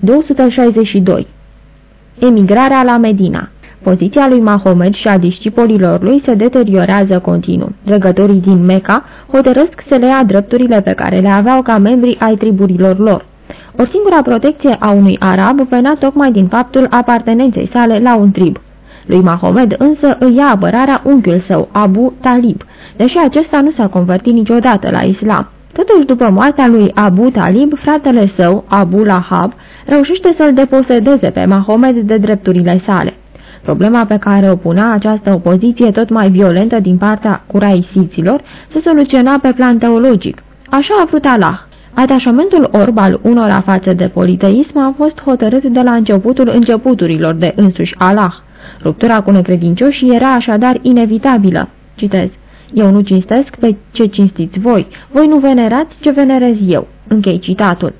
262 Emigrarea la Medina Poziția lui Mahomed și a discipolilor lui se deteriorează continuu. Dregătorii din Mecca hotărăsc să le ia drepturile pe care le aveau ca membri ai triburilor lor. O singura protecție a unui arab venea tocmai din faptul apartenenței sale la un trib. Lui Mahomed însă îi ia apărarea unchiul său, Abu Talib, deși acesta nu s-a convertit niciodată la islam. Totuși, după moartea lui Abu Talib, fratele său, Abu Lahab, reușește să-l deposedeze pe Mahomed de drepturile sale. Problema pe care o punea această opoziție tot mai violentă din partea curaisiților se soluționa pe plan teologic. Așa a vrut Allah. Atașamentul orb al unora față de politeism a fost hotărât de la începutul începuturilor de însuși Allah. Ruptura cu necredincioșii era așadar inevitabilă. Citez. Eu nu cinstesc pe ce cinstiți voi, voi nu venerați ce venerez eu. Închei citatul.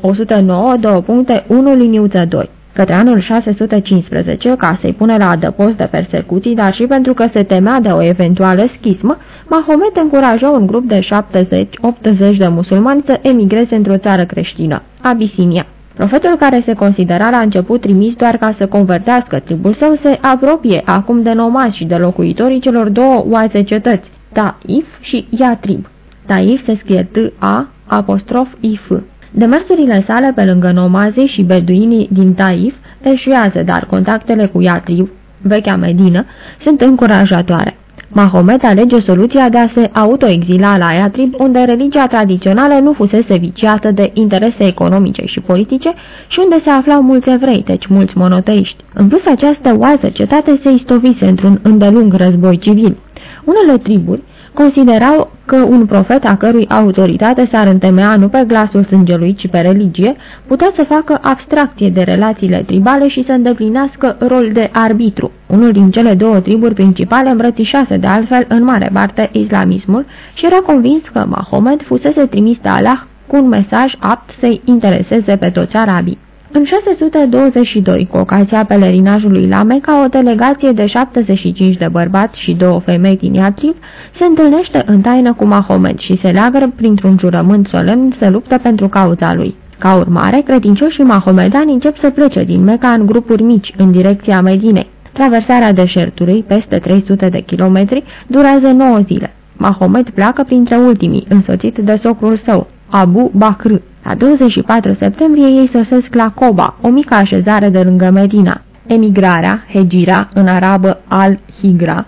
109, 2 puncte, 1 liniuță 2 către anul 615 ca să-i pune la adăpost de persecuții, dar și pentru că se temea de o eventuală schismă, Mahomet încurajă un grup de 70-80 de musulmani să emigreze într-o țară creștină, Abisinia. Profetul care se considera la început trimis doar ca să convertească tribul său se apropie acum de nomazi și de locuitorii celor două oaze cetăți, Taif și Iatrib. Taif se scrie T-A apostrof I-F. Demersurile sale pe lângă nomazii și beduinii din Taif eșuează, dar contactele cu Iatrib, vechea Medină, sunt încurajatoare. Mahomet alege soluția de a se autoexila la Iatrib, unde religia tradițională nu fusese viciată de interese economice și politice și unde se aflau mulți evrei, deci mulți monoteiști. În plus, această oază cetate se istovise într-un îndelung război civil. Unele triburi, considerau că un profet a cărui autoritate s-ar întemeia nu pe glasul sângelui, ci pe religie, putea să facă abstracție de relațiile tribale și să îndeplinească rol de arbitru. Unul din cele două triburi principale îmbrățișase de altfel în mare parte islamismul și era convins că Mahomet fusese trimis de Allah cu un mesaj apt să-i intereseze pe toți arabii. În 622, cu ocazia pelerinajului la Meca, o delegație de 75 de bărbați și două femei din Iatrib se întâlnește în taină cu Mahomet și se leagă printr-un jurământ solemn să luptă pentru cauza lui. Ca urmare, credincioșii mahomedani încep să plece din Meca în grupuri mici, în direcția Medinei. Traversarea deșertului, peste 300 de kilometri, durează 9 zile. Mahomet pleacă printre ultimii, însoțit de socrul său, Abu Bakr. La 24 septembrie ei sosesc la Coba, o mică așezare de lângă Medina. Emigrarea, Hegira, în arabă al-Higra,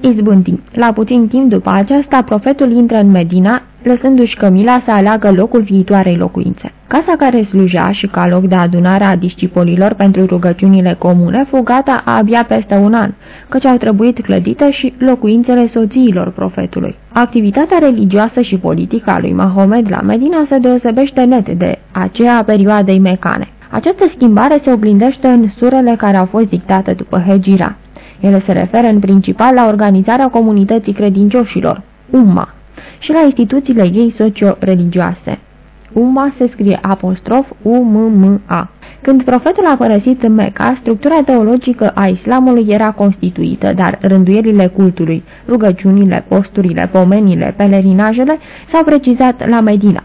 izbântind. La puțin timp după aceasta, profetul intră în Medina, lăsându-și Cămila să aleagă locul viitoarei locuințe. Casa care slujea și ca loc de adunare a discipolilor pentru rugăciunile comune fu gata abia peste un an, căci au trebuit clădite și locuințele soțiilor profetului. Activitatea religioasă și politică a lui Mahomed la Medina se deosebește net de aceea a perioadei mecane. Această schimbare se oglindește în surele care au fost dictate după Hegira. Ele se referă în principal la organizarea comunității credincioșilor, Umma, și la instituțiile ei socio-religioase. Umma se scrie apostrof U-M-M-A. Când profetul a părăsit Mecca, structura teologică a islamului era constituită, dar rânduielile cultului, rugăciunile, posturile, pomenile, pelerinajele s-au precizat la Medina.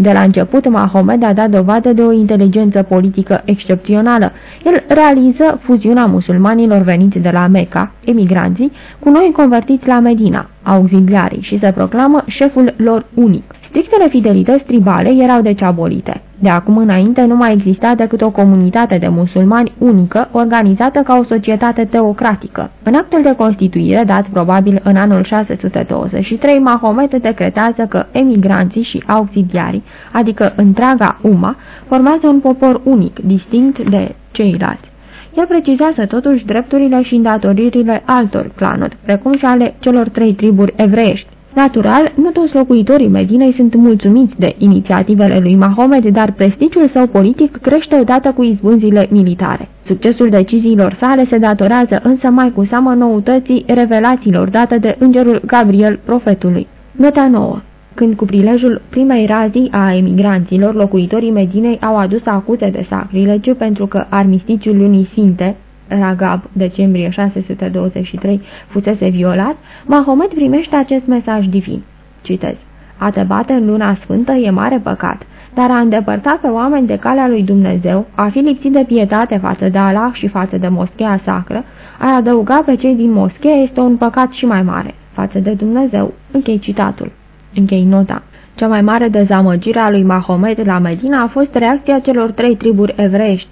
De la început, Mahomed a dat dovadă de o inteligență politică excepțională. El realiză fuziunea musulmanilor veniți de la Mecca, emigranții, cu noi convertiți la Medina, auxiliarii, și se proclamă șeful lor unic. Strictele fidelități tribale erau deci abolite. De acum înainte nu mai exista decât o comunitate de musulmani unică, organizată ca o societate teocratică. În actul de constituire, dat probabil în anul 623, Mahomet decretează că emigranții și auxiliarii, adică întreaga umma, formează un popor unic, distinct de ceilalți. El precizează totuși drepturile și îndatoririle altor clanuri, precum și ale celor trei triburi evreiești. Natural, nu toți locuitorii Medinei sunt mulțumiți de inițiativele lui Mahomet, dar prestigiul său politic crește odată cu izbânzile militare. Succesul deciziilor sale se datorează însă mai cu seamă noutății revelațiilor date de îngerul Gabriel profetului. Nota nouă când cu prilejul primei razii a emigranților, locuitorii Medinei au adus acuze de sacrilegiu pentru că armisticiul lunii Sinte, Ragab, decembrie 623, fusese violat, Mahomet primește acest mesaj divin. Citez. A te bate în luna sfântă e mare păcat, dar a îndepărta pe oameni de calea lui Dumnezeu, a fi lipsit de pietate față de Allah și față de moschea sacră, a adăuga pe cei din moschee este un păcat și mai mare față de Dumnezeu. Închei citatul. Închei nota. Cea mai mare dezamăgire a lui Mahomet la Medina a fost reacția celor trei triburi evreiești.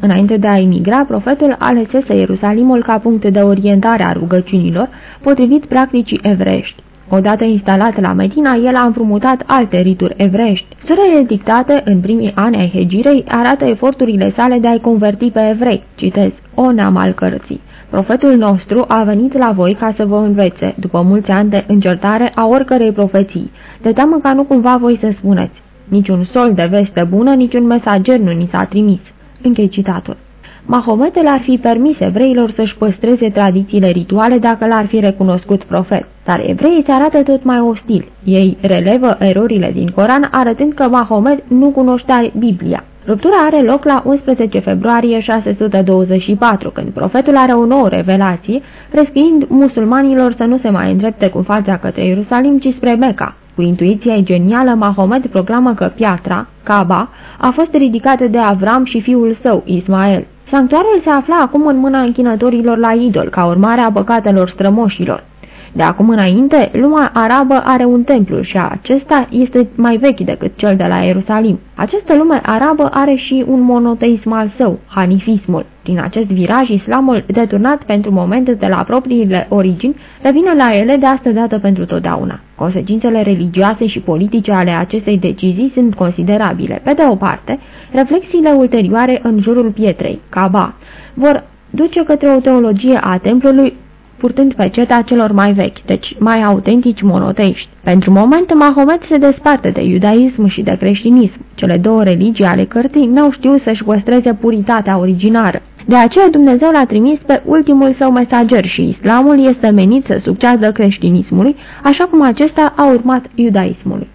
Înainte de a emigra, profetul alesese Ierusalimul ca punct de orientare a rugăciunilor, potrivit practicii evreiești. Odată instalat la Medina, el a împrumutat alte rituri evreiești. Surele dictate în primii ani ai hegirei arată eforturile sale de a-i converti pe evrei. Citez, o neam al cărții. Profetul nostru a venit la voi ca să vă învețe, după mulți ani de încertare a oricărei profeții, de teamă ca nu cumva voi să spuneți. Niciun sol de veste bună, niciun mesager nu ni s-a trimis. Închei citatul. Mahomet l-ar fi permis evreilor să-și păstreze tradițiile rituale dacă l-ar fi recunoscut profet, dar evreii se arată tot mai ostil. Ei relevă erorile din Coran arătând că Mahomet nu cunoștea Biblia. Ruptura are loc la 11 februarie 624, când profetul are o nouă revelație, prescriind musulmanilor să nu se mai îndrepte cu fața către Ierusalim, ci spre Mecca. Cu intuiția genială, Mahomet proclamă că piatra, Kaaba, a fost ridicată de Avram și fiul său, Ismael. Sanctuarul se afla acum în mâna închinătorilor la idol, ca urmare a păcatelor strămoșilor. De acum înainte, lumea arabă are un templu și acesta este mai vechi decât cel de la Ierusalim. Această lume arabă are și un monoteism al său, hanifismul. Din acest viraj, islamul, deturnat pentru momente de la propriile origini, revine la ele de astă dată pentru totdeauna. Consecințele religioase și politice ale acestei decizii sunt considerabile. Pe de o parte, reflexiile ulterioare în jurul pietrei, Kaaba, vor duce către o teologie a templului purtând pe ceta celor mai vechi, deci mai autentici monoteiști. Pentru moment, Mahomet se desparte de iudaism și de creștinism. Cele două religii ale cărții n-au știut să-și păstreze puritatea originară. De aceea Dumnezeu l-a trimis pe ultimul său mesager și islamul este menit să succeadă creștinismului, așa cum acesta a urmat iudaismului.